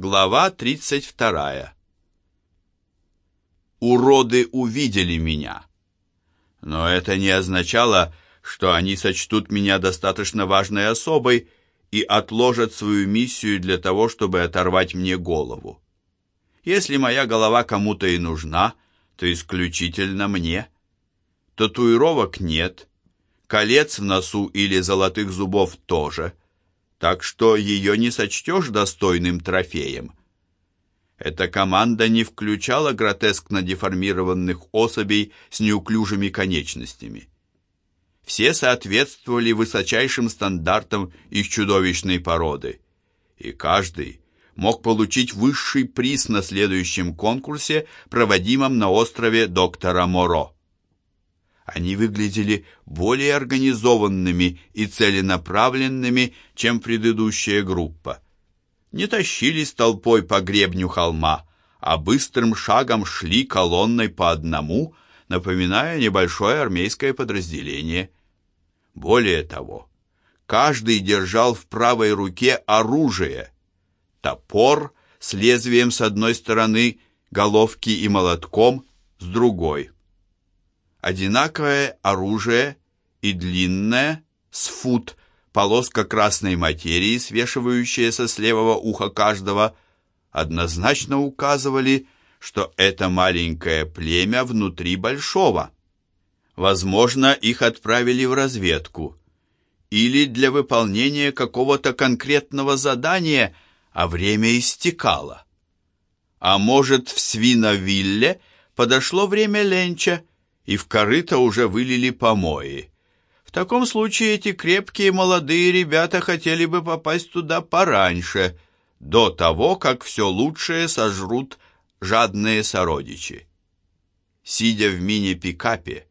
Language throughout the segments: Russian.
Глава 32. Уроды увидели меня. Но это не означало, что они сочтут меня достаточно важной особой и отложат свою миссию для того, чтобы оторвать мне голову. Если моя голова кому-то и нужна, то исключительно мне. Татуировок нет, колец в носу или золотых зубов тоже – так что ее не сочтешь достойным трофеем. Эта команда не включала гротескно деформированных особей с неуклюжими конечностями. Все соответствовали высочайшим стандартам их чудовищной породы, и каждый мог получить высший приз на следующем конкурсе, проводимом на острове доктора Моро. Они выглядели более организованными и целенаправленными, чем предыдущая группа. Не тащились толпой по гребню холма, а быстрым шагом шли колонной по одному, напоминая небольшое армейское подразделение. Более того, каждый держал в правой руке оружие. Топор с лезвием с одной стороны, головки и молотком с другой одинаковое оружие и длинная, с фут, полоска красной материи, свешивающаяся с левого уха каждого, однозначно указывали, что это маленькое племя внутри большого. Возможно, их отправили в разведку или для выполнения какого-то конкретного задания, а время истекало. А может, в Свиновилле подошло время ленча, и в корыто уже вылили помои. В таком случае эти крепкие молодые ребята хотели бы попасть туда пораньше, до того, как все лучшее сожрут жадные сородичи. Сидя в мини-пикапе,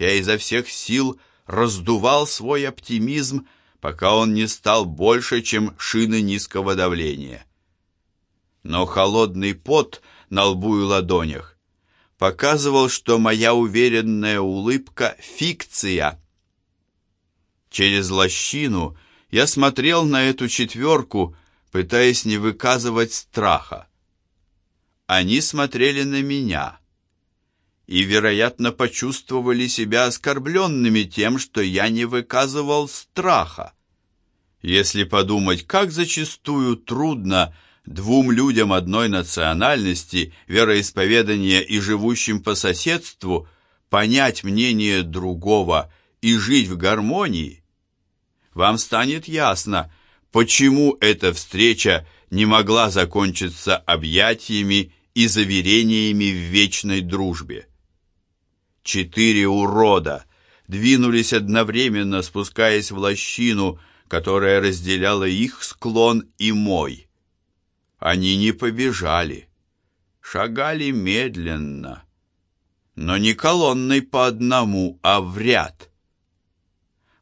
я изо всех сил раздувал свой оптимизм, пока он не стал больше, чем шины низкого давления. Но холодный пот на лбу и ладонях показывал, что моя уверенная улыбка — фикция. Через лощину я смотрел на эту четверку, пытаясь не выказывать страха. Они смотрели на меня и, вероятно, почувствовали себя оскорбленными тем, что я не выказывал страха. Если подумать, как зачастую трудно двум людям одной национальности, вероисповедания и живущим по соседству понять мнение другого и жить в гармонии, вам станет ясно, почему эта встреча не могла закончиться объятиями и заверениями в вечной дружбе. Четыре урода двинулись одновременно, спускаясь в лощину, которая разделяла их склон и мой. Они не побежали, шагали медленно, но не колонной по одному, а в ряд.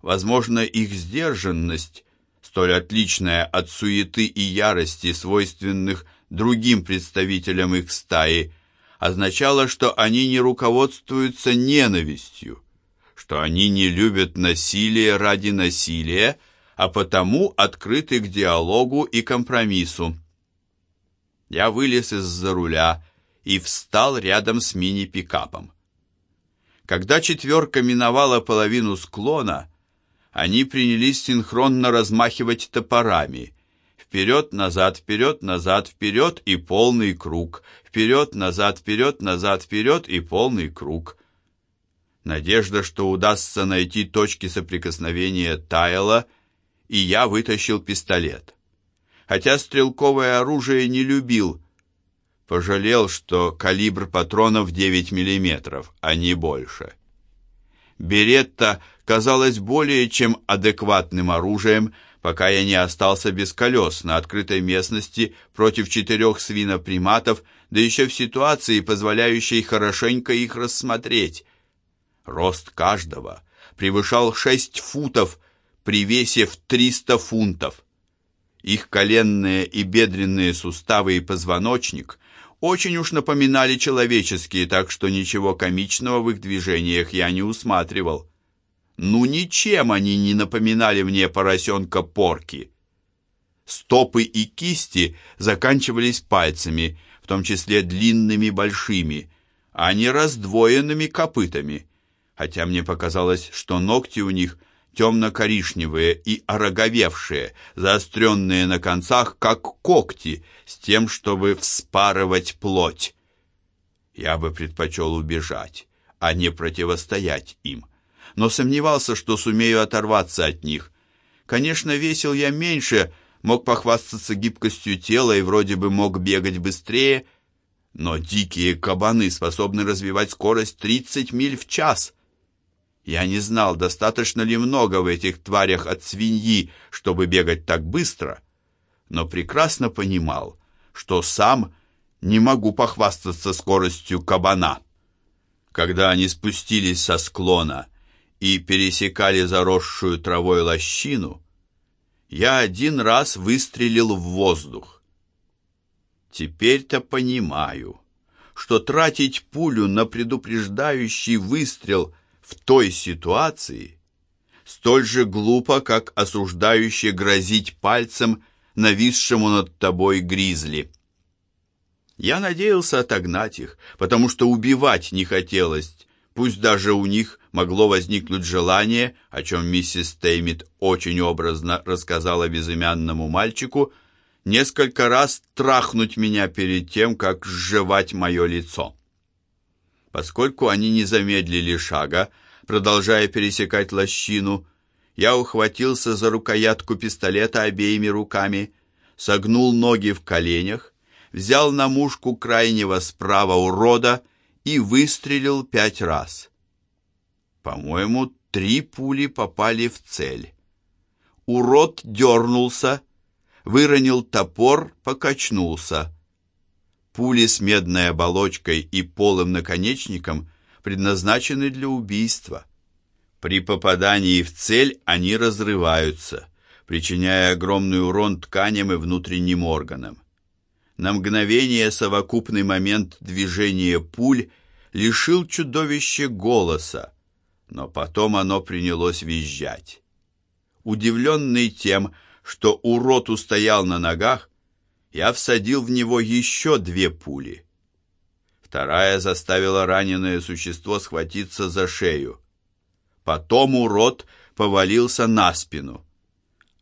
Возможно, их сдержанность, столь отличная от суеты и ярости, свойственных другим представителям их стаи, означала, что они не руководствуются ненавистью, что они не любят насилие ради насилия, а потому открыты к диалогу и компромиссу. Я вылез из-за руля и встал рядом с мини-пикапом. Когда четверка миновала половину склона, они принялись синхронно размахивать топорами. Вперед, назад, вперед, и полный круг. Вперед, назад, вперед, назад, вперед и полный круг. Надежда, что удастся найти точки соприкосновения, таяла, и я вытащил пистолет хотя стрелковое оружие не любил. Пожалел, что калибр патронов 9 мм, а не больше. Беретта казалась более чем адекватным оружием, пока я не остался без колес на открытой местности против четырех свиноприматов, да еще в ситуации, позволяющей хорошенько их рассмотреть. Рост каждого превышал 6 футов при весе в 300 фунтов. Их коленные и бедренные суставы и позвоночник очень уж напоминали человеческие, так что ничего комичного в их движениях я не усматривал. Ну ничем они не напоминали мне поросенка порки. Стопы и кисти заканчивались пальцами, в том числе длинными большими, а не раздвоенными копытами, хотя мне показалось, что ногти у них темно-коричневые и ороговевшие, заостренные на концах, как когти, с тем, чтобы вспарывать плоть. Я бы предпочел убежать, а не противостоять им, но сомневался, что сумею оторваться от них. Конечно, весил я меньше, мог похвастаться гибкостью тела и вроде бы мог бегать быстрее, но дикие кабаны способны развивать скорость 30 миль в час. Я не знал, достаточно ли много в этих тварях от свиньи, чтобы бегать так быстро, но прекрасно понимал, что сам не могу похвастаться скоростью кабана. Когда они спустились со склона и пересекали заросшую травой лощину, я один раз выстрелил в воздух. Теперь-то понимаю, что тратить пулю на предупреждающий выстрел в той ситуации столь же глупо, как осуждающе грозить пальцем нависшему над тобой гризли. Я надеялся отогнать их, потому что убивать не хотелось, пусть даже у них могло возникнуть желание, о чем миссис Теймит очень образно рассказала безымянному мальчику, несколько раз трахнуть меня перед тем, как сживать мое лицо. Поскольку они не замедлили шага, продолжая пересекать лощину, я ухватился за рукоятку пистолета обеими руками, согнул ноги в коленях, взял на мушку крайнего справа урода и выстрелил пять раз. По-моему, три пули попали в цель. Урод дернулся, выронил топор, покачнулся. Пули с медной оболочкой и полым наконечником предназначены для убийства. При попадании в цель они разрываются, причиняя огромный урон тканям и внутренним органам. На мгновение совокупный момент движения пуль лишил чудовище голоса, но потом оно принялось визжать. Удивленный тем, что урод устоял на ногах, я всадил в него еще две пули. Вторая заставила раненое существо схватиться за шею. Потом урод повалился на спину.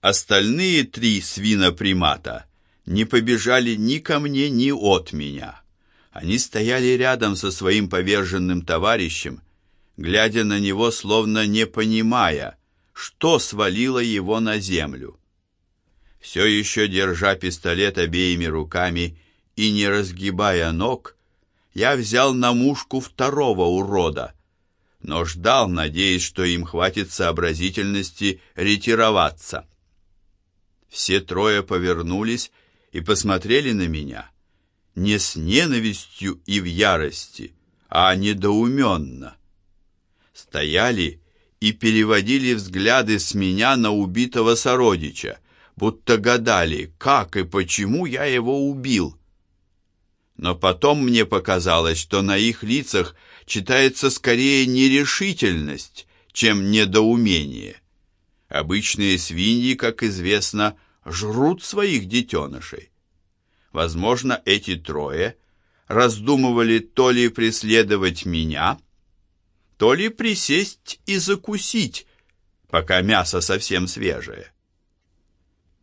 Остальные три свинопримата не побежали ни ко мне, ни от меня. Они стояли рядом со своим поверженным товарищем, глядя на него, словно не понимая, что свалило его на землю. Все еще держа пистолет обеими руками и не разгибая ног, я взял на мушку второго урода, но ждал, надеясь, что им хватит сообразительности ретироваться. Все трое повернулись и посмотрели на меня не с ненавистью и в ярости, а недоуменно. Стояли и переводили взгляды с меня на убитого сородича, будто гадали, как и почему я его убил. Но потом мне показалось, что на их лицах читается скорее нерешительность, чем недоумение. Обычные свиньи, как известно, жрут своих детенышей. Возможно, эти трое раздумывали то ли преследовать меня, то ли присесть и закусить, пока мясо совсем свежее.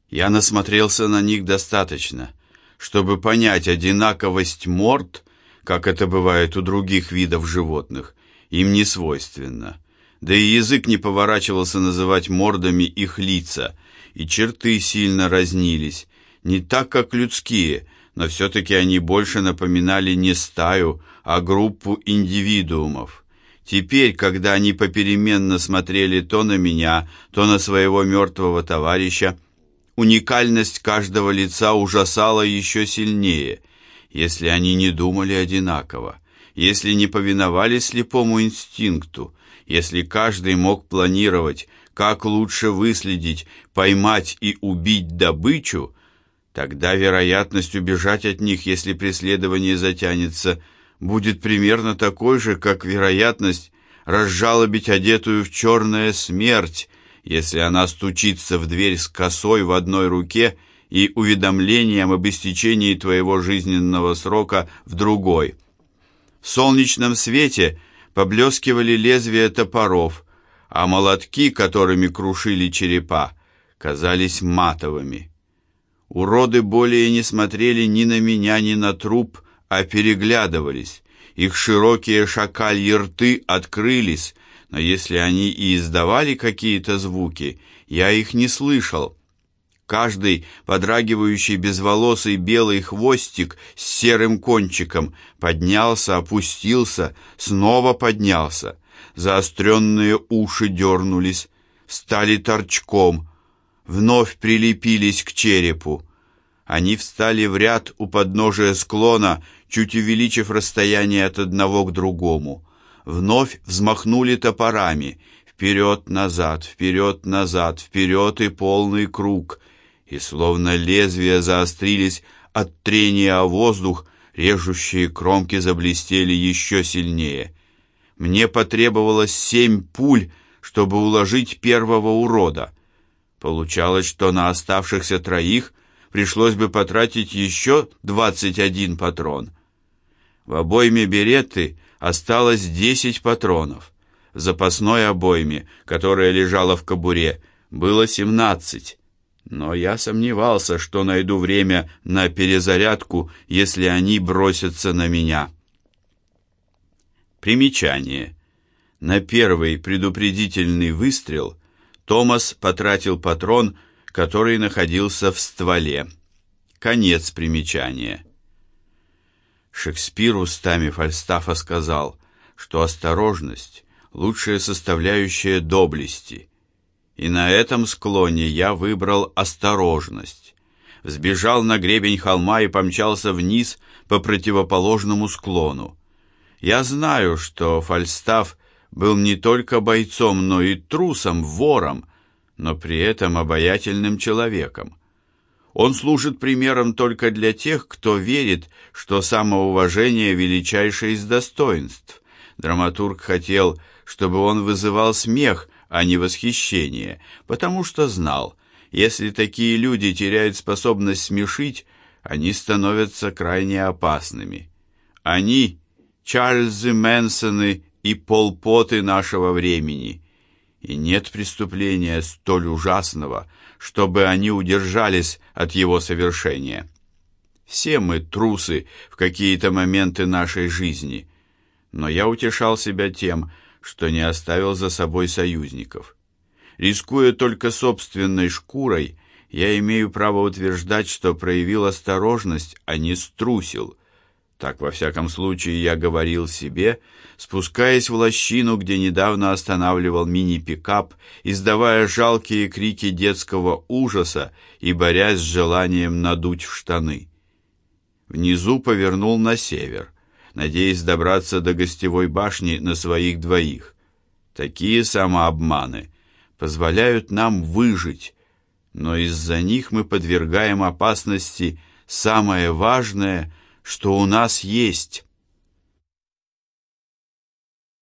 Я насмотрелся на них достаточно, чтобы понять одинаковость морд, как это бывает у других видов животных, им не свойственно. Да и язык не поворачивался называть мордами их лица, и черты сильно разнились, не так, как людские, но все-таки они больше напоминали не стаю, а группу индивидуумов. Теперь, когда они попеременно смотрели то на меня, то на своего мертвого товарища, уникальность каждого лица ужасала еще сильнее, если они не думали одинаково, если не повиновались слепому инстинкту, если каждый мог планировать, как лучше выследить, поймать и убить добычу, тогда вероятность убежать от них, если преследование затянется, будет примерно такой же, как вероятность разжалобить одетую в черное смерть, если она стучится в дверь с косой в одной руке и уведомлением об истечении твоего жизненного срока в другой. В солнечном свете поблескивали лезвия топоров, а молотки, которыми крушили черепа, казались матовыми. Уроды более не смотрели ни на меня, ни на труп, а переглядывались. Их широкие шакальи рты открылись, но если они и издавали какие-то звуки, я их не слышал. Каждый подрагивающий безволосый белый хвостик с серым кончиком поднялся, опустился, снова поднялся. Заостренные уши дернулись, стали торчком, вновь прилепились к черепу. Они встали в ряд у подножия склона, чуть увеличив расстояние от одного к другому. Вновь взмахнули топорами, вперед-назад, вперед-назад, вперед и полный круг — и словно лезвия заострились от трения о воздух, режущие кромки заблестели еще сильнее. Мне потребовалось семь пуль, чтобы уложить первого урода. Получалось, что на оставшихся троих пришлось бы потратить еще двадцать один патрон. В обойме береты осталось десять патронов. В запасной обойме, которая лежала в кобуре, было семнадцать. Но я сомневался, что найду время на перезарядку, если они бросятся на меня. Примечание. На первый предупредительный выстрел Томас потратил патрон, который находился в стволе. Конец примечания. Шекспир устами Фальстафа сказал, что осторожность — лучшая составляющая доблести — и на этом склоне я выбрал осторожность. Сбежал на гребень холма и помчался вниз по противоположному склону. Я знаю, что Фальстаф был не только бойцом, но и трусом, вором, но при этом обаятельным человеком. Он служит примером только для тех, кто верит, что самоуважение величайшее из достоинств. Драматург хотел, чтобы он вызывал смех, а не восхищение, потому что знал, если такие люди теряют способность смешить, они становятся крайне опасными. Они — Чарльзы Мэнсоны и Полпоты нашего времени, и нет преступления столь ужасного, чтобы они удержались от его совершения. Все мы трусы в какие-то моменты нашей жизни, но я утешал себя тем, что не оставил за собой союзников. Рискуя только собственной шкурой, я имею право утверждать, что проявил осторожность, а не струсил. Так, во всяком случае, я говорил себе, спускаясь в лощину, где недавно останавливал мини-пикап, издавая жалкие крики детского ужаса и борясь с желанием надуть в штаны. Внизу повернул на север надеясь добраться до гостевой башни на своих двоих. Такие самообманы позволяют нам выжить, но из-за них мы подвергаем опасности самое важное, что у нас есть